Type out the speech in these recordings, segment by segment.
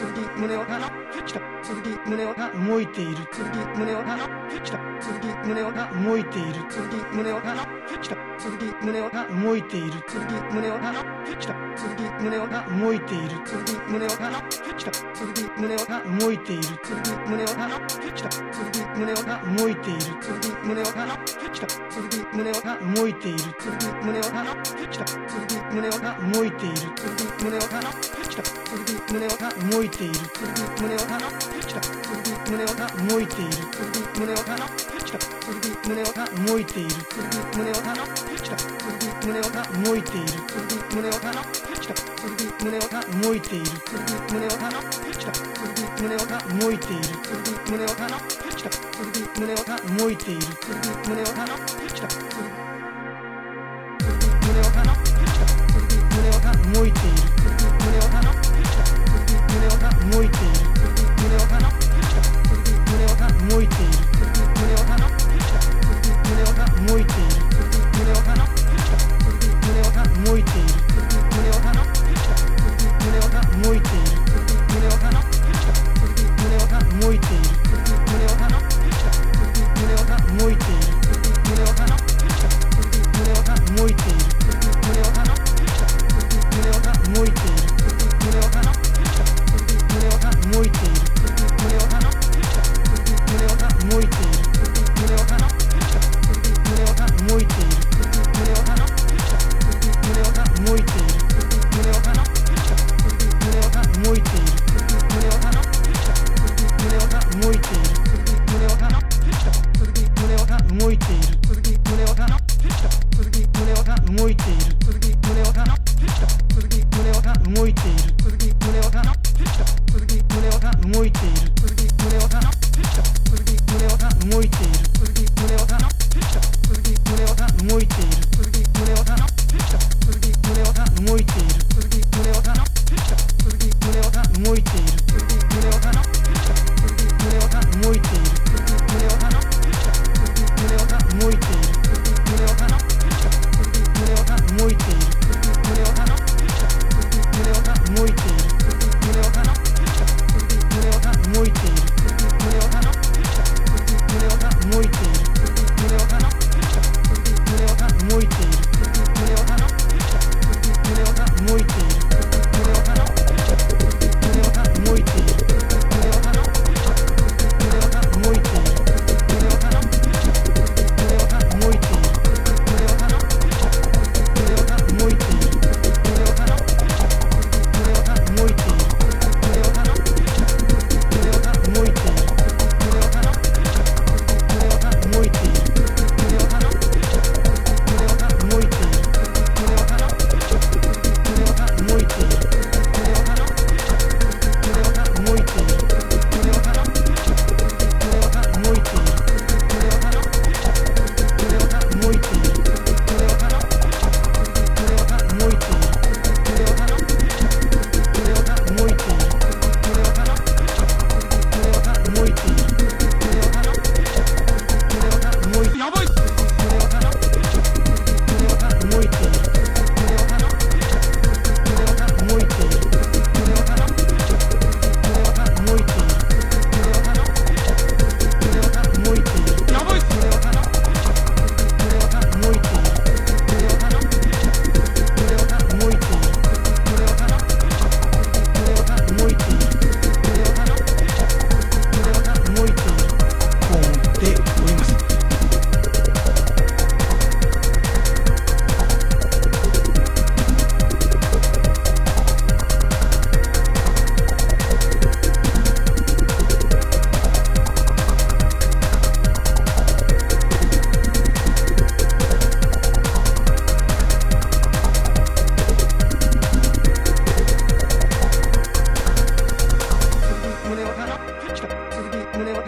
鈴木胸をが来た。鈴木胸をが動いている。鈴木胸をが来た。鈴木胸をが動いている。鈴木胸をが鈴木宗男が動いている鈴木宗男が来た鈴木宗男が動いている鈴木宗男が来た鈴木宗男が動いている鈴木宗男が来た鈴木宗男が動いている鈴木宗男が来た鈴木宗男が動いている鈴木宗男が来た鈴木宗男が動いている鈴木宗男が来た鈴木宗男が動いている鈴木宗男が来た鈴木宗男が動いている鈴木宗男がきた胸をた動いている胸をたきた胸をた動いている胸をたきた胸をた動いている胸をたきた胸をた動いている胸をたきた胸をた動いている胸をたきた胸をた noite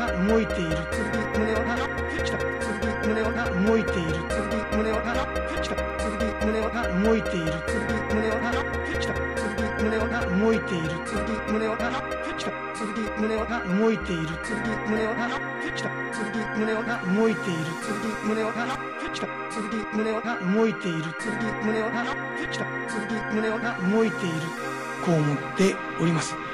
動いている。胸をがきた胸が動いている。胸がきた胸が動いている。胸がきた胸が動いている。胸がきた胸が動いている。胸がきた胸が動いている。胸がきた胸が動いている。胸がきた胸が動いている。こう思っております。